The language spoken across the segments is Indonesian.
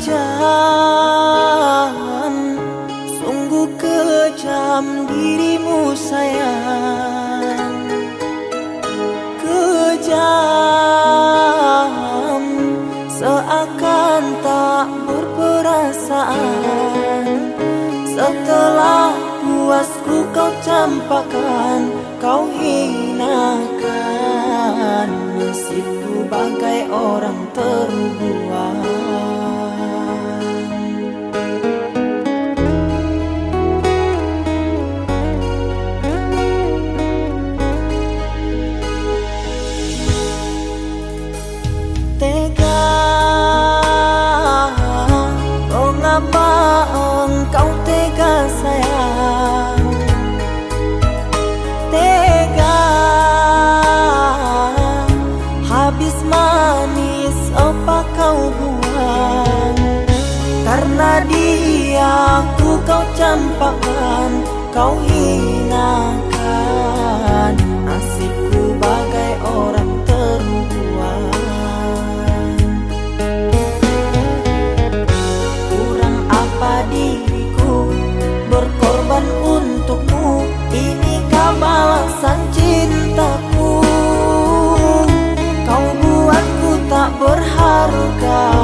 kejam Sungguh kejam dirimu sayang. Kejam Seakan tak berperasaan. Setelah puasku kau campakan, Kau hinakan. Nasibku bagai orang terhubung. Karena dia ku kau campakkan Kau hinakan. Nasibku bagai orang terbuang Kurang apa diriku Berkorban untukmu? Inikah balasan God.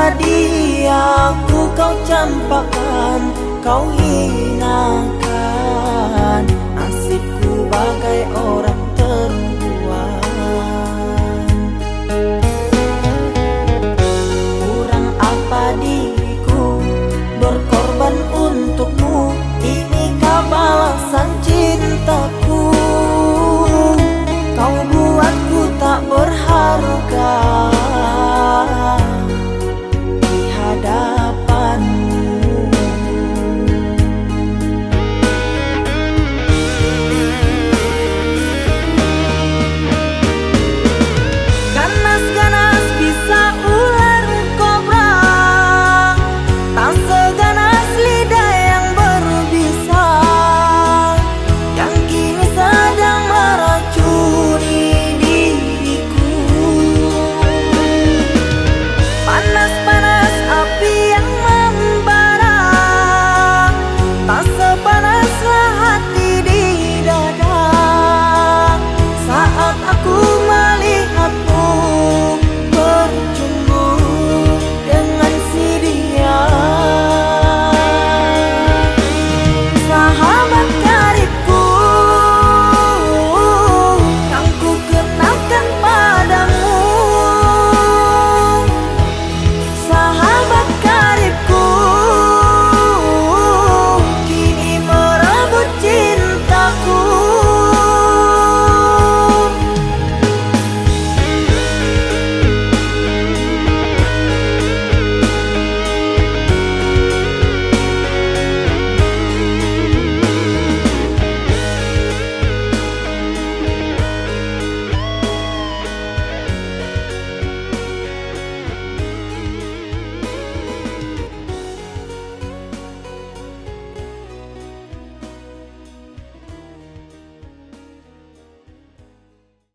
Karena dia ku kau campakkan Kau hinakan. Nasibku bagai orang terbuang. Kurang apa diriku Berkorban untukmu? Inikah balasan cintaku